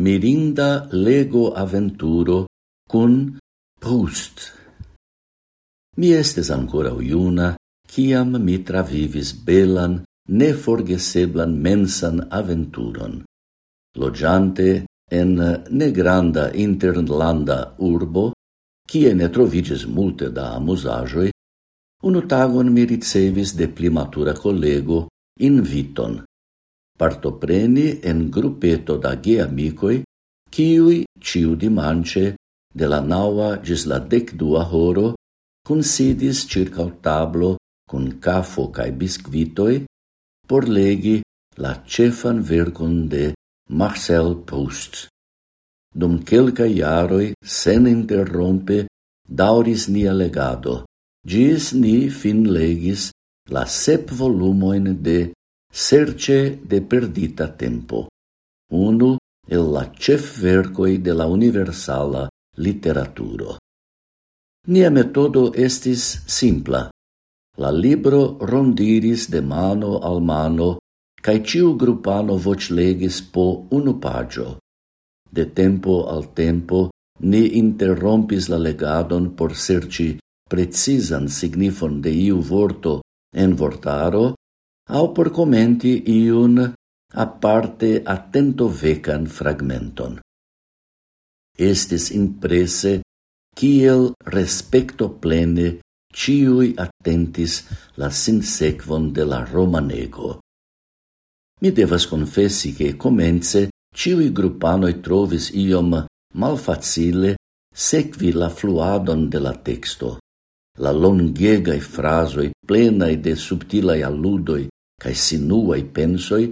mirinda lego aventuro cun Proust. Mi estes ancora iuna, ciam mi travivis belan, neforgeseblan mensan aventuron. Logiante en negranda interlanda urbo, cie ne troviĝis multe da amusajoi, unu tagon mi ricevis de plimatura collego inviton partopreni en grupeto da geamicoi, ciui ciu dimance de la naua gis la decdua horo considis circa o tablo cun cafo cae biscuitoi por legi la cefan vercon de Marcel Proust. Dum quelca iaroi, sen interrompe, dauris nia legado, gis ni fin legis la sep volumoin de Serce de perdita tempo. Uno el la cef vercoi de la universala literaturo. Nia metodo estis simpla. La libro rondiris de mano al mano, cae ciu grupano voclegis po unu pagio. De tempo al tempo ni interrompis la legadon por serci precisan signifon de iu vorto en vortaro, au por commenti iun aparte attento vecan fragmenton. Estis imprese kiel respecto plene ciui attentis la sinsequon de la romanego. Mi devas confessi che comence ciui gruppanoi trovis iom malfacile secvi la fluadon de la texto. La longegai frasoi plenai de subtilai alludoi cae sinuai pensoi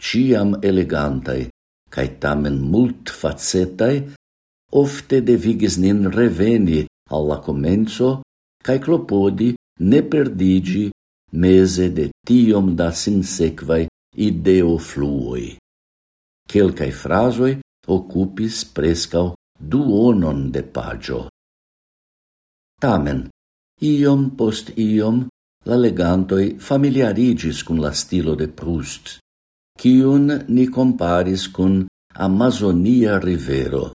ciam elegantai, cae tamen mult facetai, ofte devigis nin reveni alla comenzo cae clopodi ne perdigi mese de tiom da sinsequai ideo fluoi. Quelcae frasoi occupis prescau duonon de pagio. Tamen, iom post iom la legantoi familiarigis cun la stilo de Proust, cion ni comparis cun Amazonia rivero,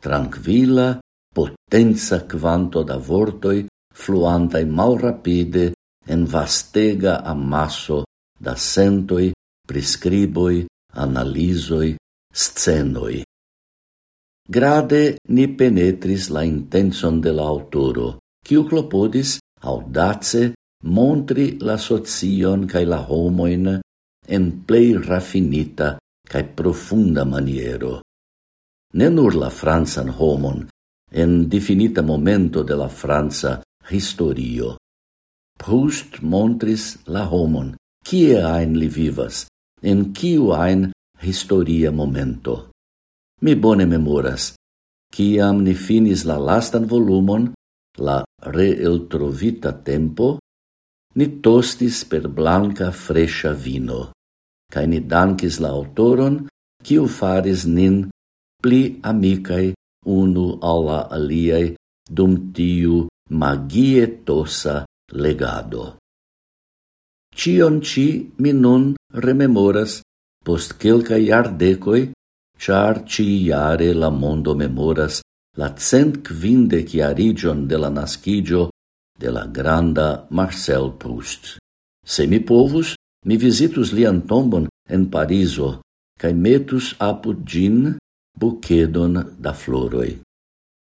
tranquilla, potenza quanto da vortoi fluantai malrapide en vastega amasso da sentoi, prescriboi, analizoi, scenoi. Grade ni penetris la intenson de la autoro, quiu clopodis audace montri la socion cae la homoin en plei raffinita cae profunda maniero. Ne nur la francan homon, en definita momento de la Fransa historio. Proust montris la homon, kie ein li vivas, en kiu ein historia momento. Mi bone memoras, kiam ni finis la lastan volumon, la reeltrovita tempo, Ni tostis per blanca fresha vino, cae ni dankis la autoron, kiu faris nin pli amicae unu alla aliae dum tiu magie tosa legado. Cion ci mi nun rememoras post quelca iardecoi, char ci iare la mondo memoras la cent quindec iarigion de la nascigio de la granda Marcel Proust. Se mi povus, mi visitus lian tombon en Pariso, cae metus apud gin bucedon da floroi.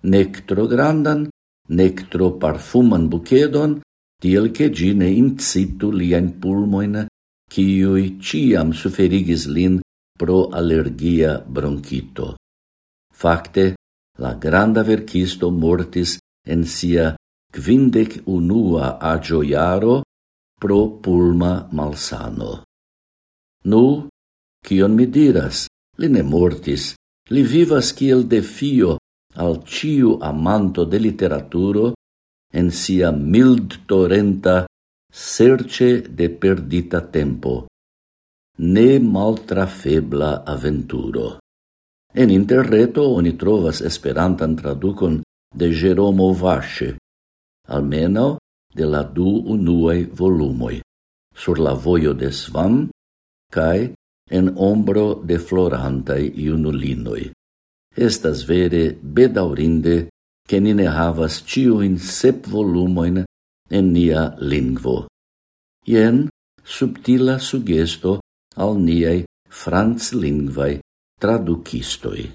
Nec tro grandan, nec tro parfuman bucedon, tiel che gine incitu lian pulmoin, ciui ciam suferigis lin pro allergia bronchito. Fakte, la granda verkisto mortis en sia quindec unua agioiaro pro pulma malsano. Nu, cion mi diras, li ne mortis, li vivas kiel defio al ciu amanto de literaturo en sia mild torrenta serce de perdita tempo, ne maltrafebla aventuro. En interreto oni trovas esperantan traducon de Jeromo Vasce, almeno de la du unuae volumoi, sur la voio de Svam cae en ombro de florantai iunulinoi. Estas vere bedaurinde che ni ne havas ciuin sep volumoin en nia lingvo. Ien subtila sugesto al niai franz lingvai traducistoi.